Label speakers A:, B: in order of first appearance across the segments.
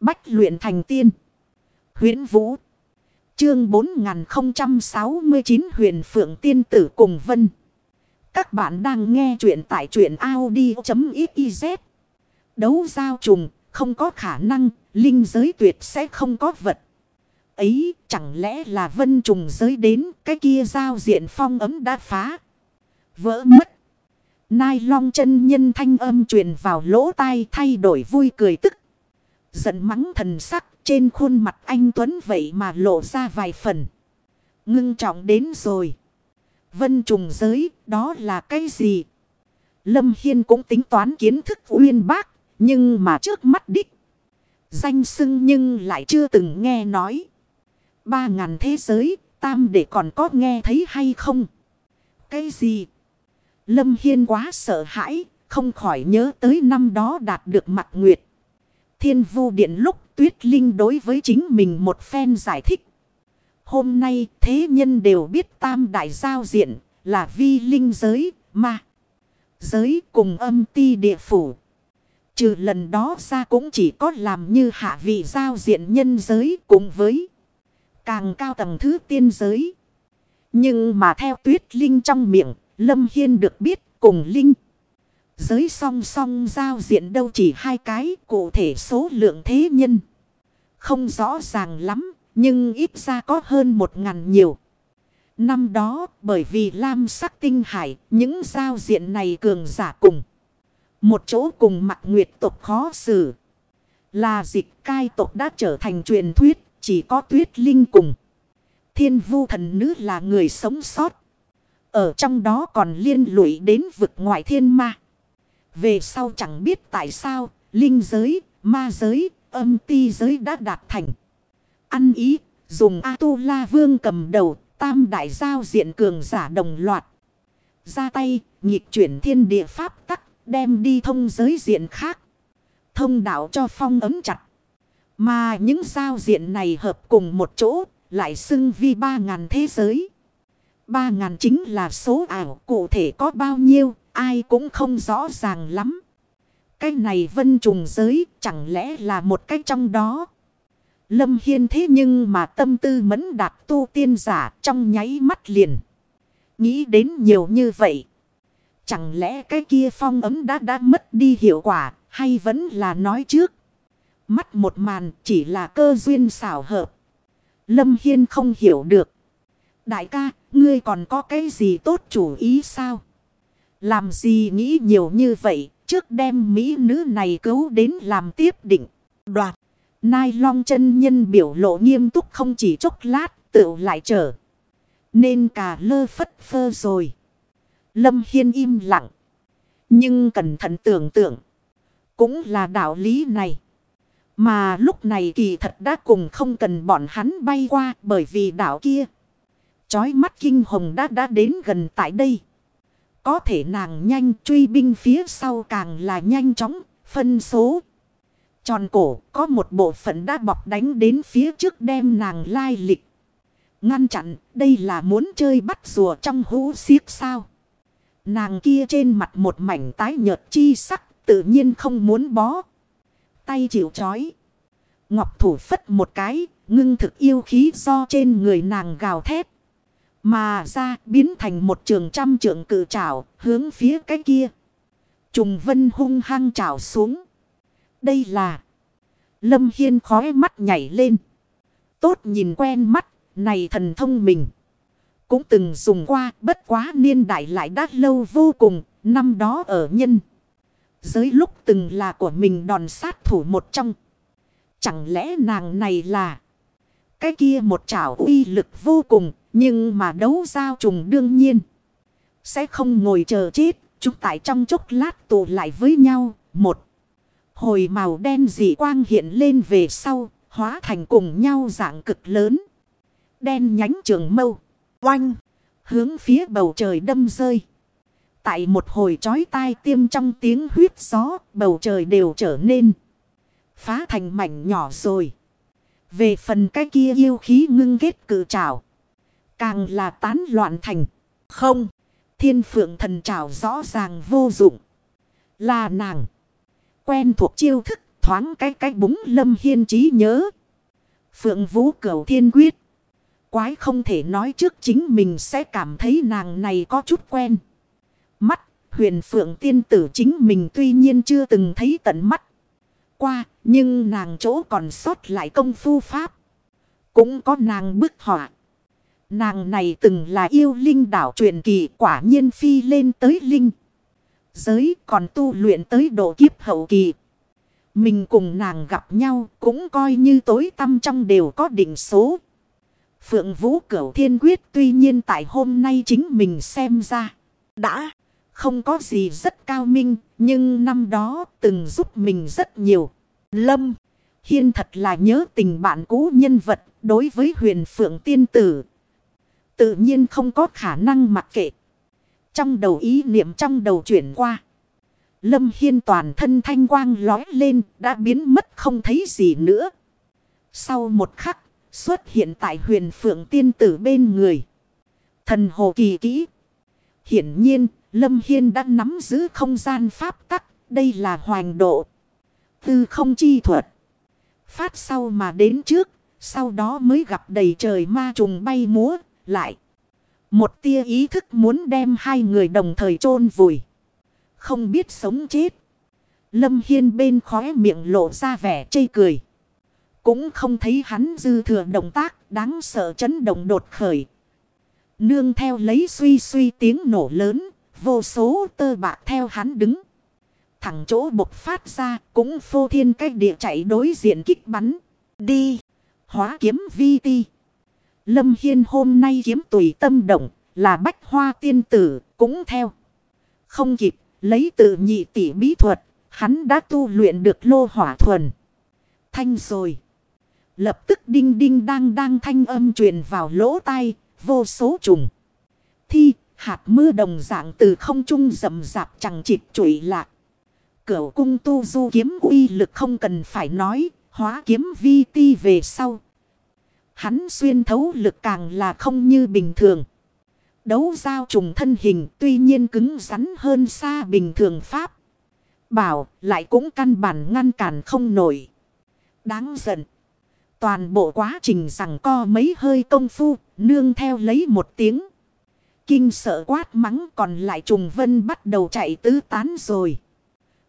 A: Bách luyện thành tiên. huyễn Vũ. Chương 4069 huyền phượng tiên tử cùng vân. Các bạn đang nghe truyện tại truyện Audi.xyz. Đấu giao trùng không có khả năng, linh giới tuyệt sẽ không có vật. Ấy chẳng lẽ là vân trùng giới đến cái kia giao diện phong ấm đã phá. Vỡ mất. Nai long chân nhân thanh âm truyền vào lỗ tai thay đổi vui cười tức. Giận mắng thần sắc, trên khuôn mặt anh Tuấn vậy mà lộ ra vài phần. Ngưng trọng đến rồi. Vân trùng giới, đó là cái gì? Lâm Hiên cũng tính toán kiến thức uyên bác. Nhưng mà trước mắt đích. Danh sưng nhưng lại chưa từng nghe nói. Ba ngàn thế giới, tam để còn có nghe thấy hay không? Cái gì? Lâm Hiên quá sợ hãi. Không khỏi nhớ tới năm đó đạt được mặt nguyệt. Thiên vu điện lúc tuyết linh đối với chính mình một phen giải thích. Hôm nay thế nhân đều biết tam đại giao diện là vi linh giới, ma. Giới cùng âm ti địa phủ. Trừ lần đó ra cũng chỉ có làm như hạ vị giao diện nhân giới cùng với càng cao tầng thứ tiên giới. Nhưng mà theo tuyết linh trong miệng, Lâm Hiên được biết cùng linh. Giới song song giao diện đâu chỉ hai cái cụ thể số lượng thế nhân. Không rõ ràng lắm, nhưng ít ra có hơn một ngàn nhiều. Năm đó, bởi vì lam sắc tinh hải, những giao diện này cường giả cùng. Một chỗ cùng mặt nguyệt tộc khó xử. Là dịch cai tộc đã trở thành truyền thuyết, chỉ có tuyết linh cùng. Thiên vu thần nữ là người sống sót. Ở trong đó còn liên lụy đến vực ngoại thiên ma. Về sau chẳng biết tại sao, linh giới, ma giới, âm ti giới đã đạt thành. Ăn ý, dùng A-tu-la vương cầm đầu, tam đại giao diện cường giả đồng loạt. Ra tay, nhịp chuyển thiên địa pháp tắc, đem đi thông giới diện khác. Thông đạo cho phong ấm chặt. Mà những giao diện này hợp cùng một chỗ, lại xưng vi ba ngàn thế giới. Ba ngàn chính là số ảo, cụ thể có bao nhiêu, ai cũng không rõ ràng lắm. Cái này vân trùng giới chẳng lẽ là một cái trong đó. Lâm Hiên thế nhưng mà tâm tư mẫn đạt tu tiên giả trong nháy mắt liền. Nghĩ đến nhiều như vậy. Chẳng lẽ cái kia phong ấm đã đã mất đi hiệu quả hay vẫn là nói trước. Mắt một màn chỉ là cơ duyên xảo hợp. Lâm Hiên không hiểu được. Đại ca, ngươi còn có cái gì tốt chủ ý sao? Làm gì nghĩ nhiều như vậy, trước đem mỹ nữ này cứu đến làm tiếp định. Đoạt, Nai Long chân nhân biểu lộ nghiêm túc không chỉ chốc lát, tự lại trở. Nên cả lơ phất phơ rồi. Lâm Hiên im lặng. Nhưng cẩn thận tưởng tượng. Cũng là đạo lý này. Mà lúc này kỳ thật đã cùng không cần bọn hắn bay qua bởi vì đảo kia. Chói mắt kinh hồng đã đã đến gần tại đây. Có thể nàng nhanh truy binh phía sau càng là nhanh chóng, phân số. Tròn cổ có một bộ phận đã bọc đánh đến phía trước đem nàng lai lịch. Ngăn chặn, đây là muốn chơi bắt rùa trong hũ xiếc sao. Nàng kia trên mặt một mảnh tái nhợt chi sắc, tự nhiên không muốn bó. Tay chịu chói. Ngọc thủ phất một cái, ngưng thực yêu khí do trên người nàng gào thét. Mà ra biến thành một trường trăm trường cự trảo hướng phía cái kia. Trùng vân hung hăng trảo xuống. Đây là. Lâm Hiên khói mắt nhảy lên. Tốt nhìn quen mắt. Này thần thông mình. Cũng từng dùng qua, bất quá niên đại lại đã lâu vô cùng. Năm đó ở nhân. Giới lúc từng là của mình đòn sát thủ một trong. Chẳng lẽ nàng này là. Cái kia một trảo uy lực vô cùng nhưng mà đấu giao trùng đương nhiên. Sẽ không ngồi chờ chết. Chúng tại trong chốc lát tụ lại với nhau. Một. Hồi màu đen dị quang hiện lên về sau. Hóa thành cùng nhau dạng cực lớn. Đen nhánh trường mâu. Oanh. Hướng phía bầu trời đâm rơi. Tại một hồi chói tai tiêm trong tiếng huyết gió. Bầu trời đều trở nên. Phá thành mảnh nhỏ rồi. Về phần cái kia yêu khí ngưng kết cự trảo. Càng là tán loạn thành. Không. Thiên phượng thần trảo rõ ràng vô dụng. Là nàng. Quen thuộc chiêu thức thoáng cái cái búng lâm hiên trí nhớ. Phượng Vũ Cửu Thiên Quyết. Quái không thể nói trước chính mình sẽ cảm thấy nàng này có chút quen. Mắt, huyền Phượng Tiên Tử chính mình tuy nhiên chưa từng thấy tận mắt. Qua, nhưng nàng chỗ còn sót lại công phu pháp. Cũng có nàng bức họa. Nàng này từng là yêu linh đảo truyền kỳ quả nhiên phi lên tới linh. Giới còn tu luyện tới độ kiếp hậu kỳ. Mình cùng nàng gặp nhau cũng coi như tối tâm trong đều có định số. Phượng Vũ Cửu Thiên Quyết tuy nhiên tại hôm nay chính mình xem ra. Đã không có gì rất cao minh, nhưng năm đó từng giúp mình rất nhiều. Lâm, Hiên thật là nhớ tình bạn cũ nhân vật đối với huyền Phượng Tiên Tử. Tự nhiên không có khả năng mặc kệ. Trong đầu ý niệm trong đầu chuyển qua. Lâm Hiên toàn thân thanh quang lói lên, đã biến mất không thấy gì nữa. Sau một khắc, xuất hiện tại huyền phượng tiên tử bên người. Thần hồ kỳ kỹ. Hiển nhiên, Lâm Hiên đã nắm giữ không gian pháp tắc. Đây là hoành độ. Tư không chi thuật. Phát sau mà đến trước. Sau đó mới gặp đầy trời ma trùng bay múa. Lại. Một tia ý thức muốn đem hai người đồng thời chôn vùi. Không biết sống chết. Lâm Hiên bên khóe miệng lộ ra vẻ chây cười. Cũng không thấy hắn dư thừa động tác đáng sợ chấn động đột khởi. Nương theo lấy suy suy tiếng nổ lớn. Vô số tơ bạc theo hắn đứng. Thẳng chỗ bộc phát ra cũng phô thiên cách địa chạy đối diện kích bắn. Đi. Hóa kiếm vi ti. Lâm Hiên hôm nay kiếm tùy tâm động là bách hoa tiên tử cũng theo. Không kịp lấy tự nhị tỷ bí thuật hắn đã tu luyện được lô hỏa thuần. Thanh rồi. Lập tức đinh đinh đang đang thanh âm truyền vào lỗ tai vô số trùng. Thi hạt mưa đồng dạng từ không trung rầm rạp chẳng chịp trụi lạc. Cửu cung tu du kiếm uy lực không cần phải nói, hóa kiếm vi ti về sau. Hắn xuyên thấu lực càng là không như bình thường. Đấu giao trùng thân hình tuy nhiên cứng rắn hơn xa bình thường pháp. Bảo lại cũng căn bản ngăn cản không nổi. Đáng giận. Toàn bộ quá trình rằng co mấy hơi công phu, nương theo lấy một tiếng. Kinh sợ quát mắng còn lại trùng vân bắt đầu chạy tứ tán rồi.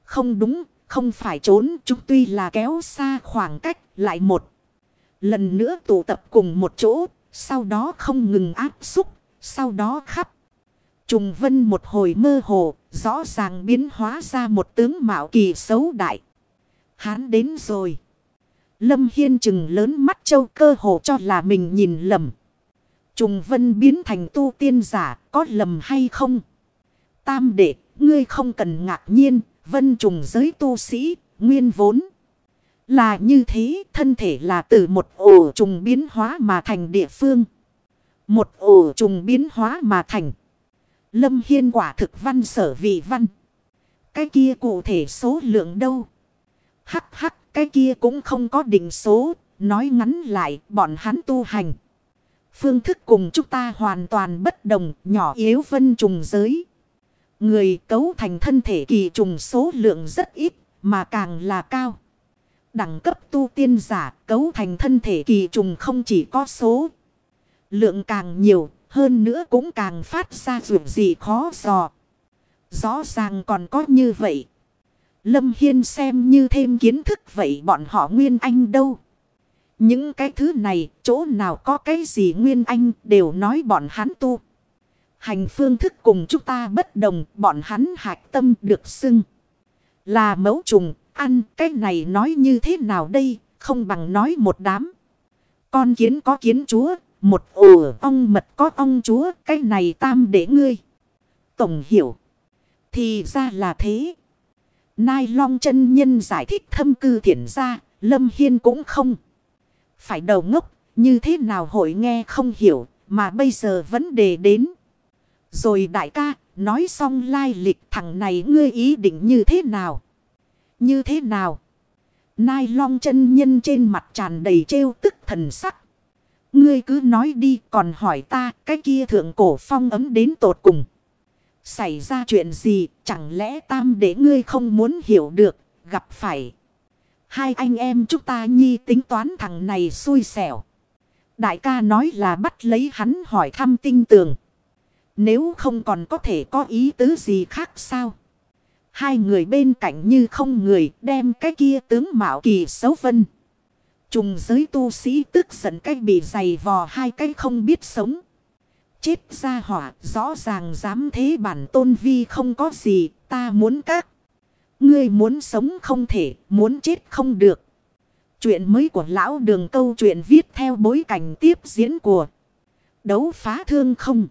A: Không đúng, không phải trốn, chúng tuy là kéo xa khoảng cách, lại một. Lần nữa tụ tập cùng một chỗ, sau đó không ngừng áp xúc, sau đó khắp. Trùng vân một hồi mơ hồ, rõ ràng biến hóa ra một tướng mạo kỳ xấu đại. Hán đến rồi. Lâm Hiên chừng lớn mắt châu cơ hồ cho là mình nhìn lầm. Trùng vân biến thành tu tiên giả, có lầm hay không? Tam đệ, ngươi không cần ngạc nhiên, vân trùng giới tu sĩ, nguyên vốn. Là như thế, thân thể là từ một ổ trùng biến hóa mà thành địa phương. Một ổ trùng biến hóa mà thành. Lâm Hiên quả thực văn sở vị văn. Cái kia cụ thể số lượng đâu? Hắc hắc, cái kia cũng không có định số. Nói ngắn lại, bọn hắn tu hành. Phương thức cùng chúng ta hoàn toàn bất đồng, nhỏ yếu vân trùng giới. Người cấu thành thân thể kỳ trùng số lượng rất ít, mà càng là cao. Đẳng cấp tu tiên giả cấu thành thân thể kỳ trùng không chỉ có số. Lượng càng nhiều, hơn nữa cũng càng phát ra dù gì khó dò. Rõ ràng còn có như vậy. Lâm Hiên xem như thêm kiến thức vậy bọn họ Nguyên Anh đâu. Những cái thứ này, chỗ nào có cái gì Nguyên Anh đều nói bọn hắn tu. Hành phương thức cùng chúng ta bất đồng, bọn hắn hạch tâm được xưng. Là mẫu trùng, ăn cái này nói như thế nào đây, không bằng nói một đám. Con kiến có kiến chúa, một ổ ong mật có ong chúa, cái này tam để ngươi. Tổng hiểu. Thì ra là thế. Nai long chân nhân giải thích thâm cư thiện ra, Lâm Hiên cũng không. Phải đầu ngốc, như thế nào hội nghe không hiểu, mà bây giờ vấn đề đến. Rồi đại ca, nói xong lai lịch thằng này ngươi ý định như thế nào? Như thế nào? Nai long chân nhân trên mặt tràn đầy trêu tức thần sắc. Ngươi cứ nói đi, còn hỏi ta, cái kia thượng cổ phong ấm đến tột cùng. Xảy ra chuyện gì, chẳng lẽ tam để ngươi không muốn hiểu được, gặp phải. Hai anh em chúng ta nhi tính toán thằng này xui xẻo. Đại ca nói là bắt lấy hắn hỏi thăm tinh tường. Nếu không còn có thể có ý tứ gì khác sao? Hai người bên cạnh như không người, đem cái kia tướng mạo kỳ xấu vân. Trùng giới tu sĩ tức giận cái bị dày vò hai cái không biết sống. Chết ra hỏa, rõ ràng dám thế bản tôn vi không có gì, ta muốn các. Ngươi muốn sống không thể, muốn chết không được. Chuyện mới của lão đường câu chuyện viết theo bối cảnh tiếp diễn của đấu phá thương không.